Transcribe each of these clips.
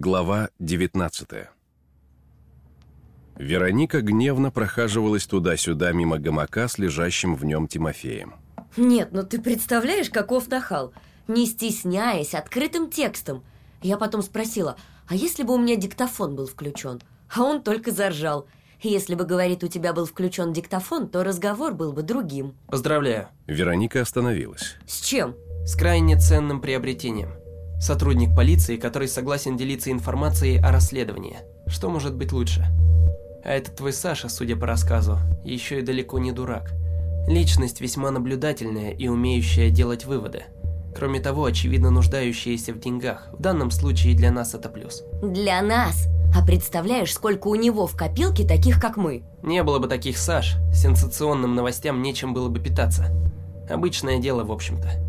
Глава 19 Вероника гневно прохаживалась туда-сюда мимо гамака с лежащим в нем Тимофеем. Нет, ну ты представляешь, каков нахал? Не стесняясь, открытым текстом. Я потом спросила, а если бы у меня диктофон был включен? А он только заржал. Если бы, говорит, у тебя был включен диктофон, то разговор был бы другим. Поздравляю. Вероника остановилась. С чем? С крайне ценным приобретением. Сотрудник полиции, который согласен делиться информацией о расследовании. Что может быть лучше? А этот твой Саша, судя по рассказу, еще и далеко не дурак. Личность весьма наблюдательная и умеющая делать выводы. Кроме того, очевидно нуждающаяся в деньгах. В данном случае для нас это плюс. Для нас? А представляешь, сколько у него в копилке таких, как мы? Не было бы таких Саш, сенсационным новостям нечем было бы питаться. Обычное дело, в общем-то.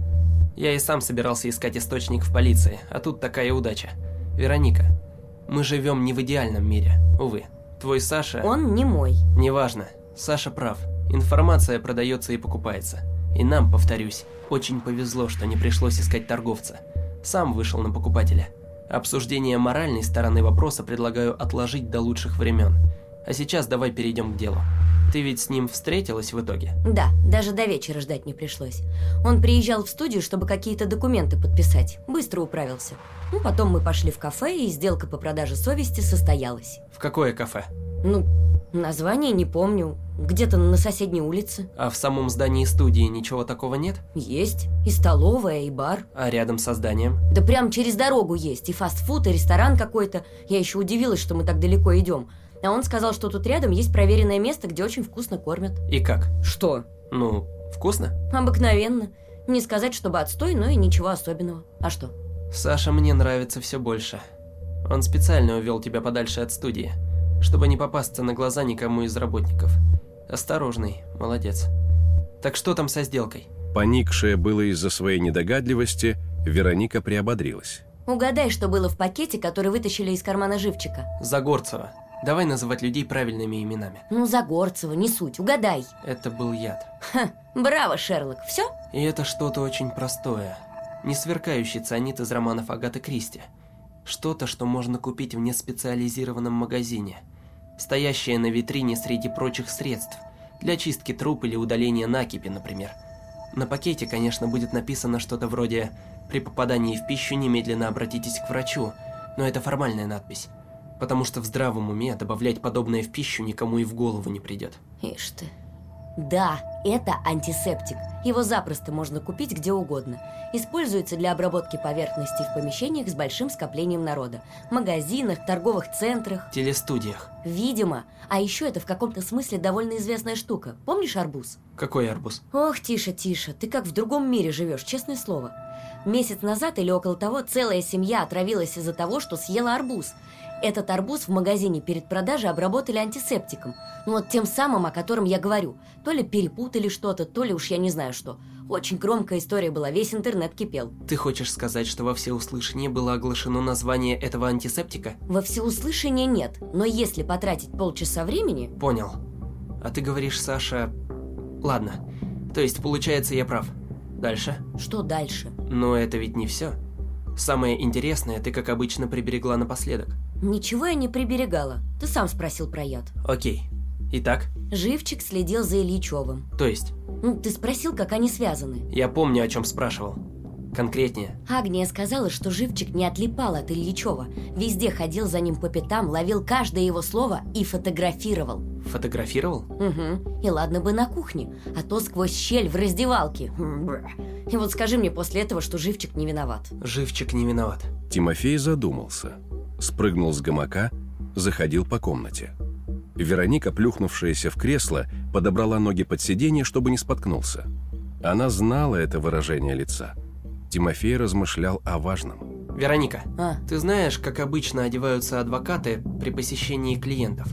Я и сам собирался искать источник в полиции, а тут такая удача. Вероника, мы живем не в идеальном мире, увы. Твой Саша... Он не мой. Неважно. Саша прав. Информация продается и покупается. И нам, повторюсь, очень повезло, что не пришлось искать торговца. Сам вышел на покупателя. Обсуждение моральной стороны вопроса предлагаю отложить до лучших времен. А сейчас давай перейдем к делу. Ты ведь с ним встретилась в итоге? Да, даже до вечера ждать не пришлось. Он приезжал в студию, чтобы какие-то документы подписать. Быстро управился. Ну, потом мы пошли в кафе, и сделка по продаже совести состоялась. В какое кафе? Ну, название не помню. Где-то на соседней улице. А в самом здании студии ничего такого нет? Есть. И столовая, и бар. А рядом со зданием? Да прям через дорогу есть. И фастфуд, и ресторан какой-то. Я еще удивилась, что мы так далеко идем. А он сказал, что тут рядом есть проверенное место, где очень вкусно кормят. И как? Что? Ну, вкусно? Обыкновенно. Не сказать, чтобы отстой, но и ничего особенного. А что? Саша мне нравится все больше. Он специально увел тебя подальше от студии, чтобы не попасться на глаза никому из работников. Осторожный, молодец. Так что там со сделкой? Поникшая было из-за своей недогадливости, Вероника приободрилась. Угадай, что было в пакете, который вытащили из кармана живчика. Загорцева. Давай называть людей правильными именами. Ну, Загорцева, не суть, угадай. Это был яд. Ха, браво, Шерлок, все? И это что-то очень простое. Не сверкающий цианид из романов Агаты Кристи. Что-то, что можно купить в неспециализированном магазине. Стоящее на витрине среди прочих средств. Для чистки труп или удаления накипи, например. На пакете, конечно, будет написано что-то вроде «При попадании в пищу немедленно обратитесь к врачу», но это формальная надпись потому что в здравом уме добавлять подобное в пищу никому и в голову не придет. Ишь ты. Да, это антисептик. Его запросто можно купить где угодно. Используется для обработки поверхностей в помещениях с большим скоплением народа. Магазинах, торговых центрах. Телестудиях. Видимо. А еще это в каком-то смысле довольно известная штука. Помнишь арбуз? Какой арбуз? Ох, тише, тише. Ты как в другом мире живешь, честное слово. Месяц назад или около того целая семья отравилась из-за того, что съела арбуз. Этот арбуз в магазине перед продажей обработали антисептиком. Ну вот тем самым, о котором я говорю. То ли перепутали что-то, то ли уж я не знаю что. Очень громкая история была, весь интернет кипел. Ты хочешь сказать, что во всеуслышание было оглашено название этого антисептика? Во всеуслышание нет, но если потратить полчаса времени... Понял. А ты говоришь, Саша... Ладно. То есть, получается, я прав. Дальше? Что дальше? Но это ведь не все. Самое интересное ты, как обычно, приберегла напоследок. Ничего я не приберегала. Ты сам спросил про яд. Окей. Итак? Живчик следил за Ильичевым. То есть? Ну, ты спросил, как они связаны. Я помню, о чем спрашивал. Конкретнее. Агния сказала, что Живчик не отлипал от Ильичева. Везде ходил за ним по пятам, ловил каждое его слово и фотографировал. Фотографировал? Угу. И ладно бы на кухне, а то сквозь щель в раздевалке. И вот скажи мне после этого, что Живчик не виноват. Живчик не виноват. Тимофей задумался. Спрыгнул с гамака, заходил по комнате. Вероника, плюхнувшаяся в кресло, подобрала ноги под сиденье, чтобы не споткнулся. Она знала это выражение лица – Тимофей размышлял о важном. Вероника, а? ты знаешь, как обычно одеваются адвокаты при посещении клиентов?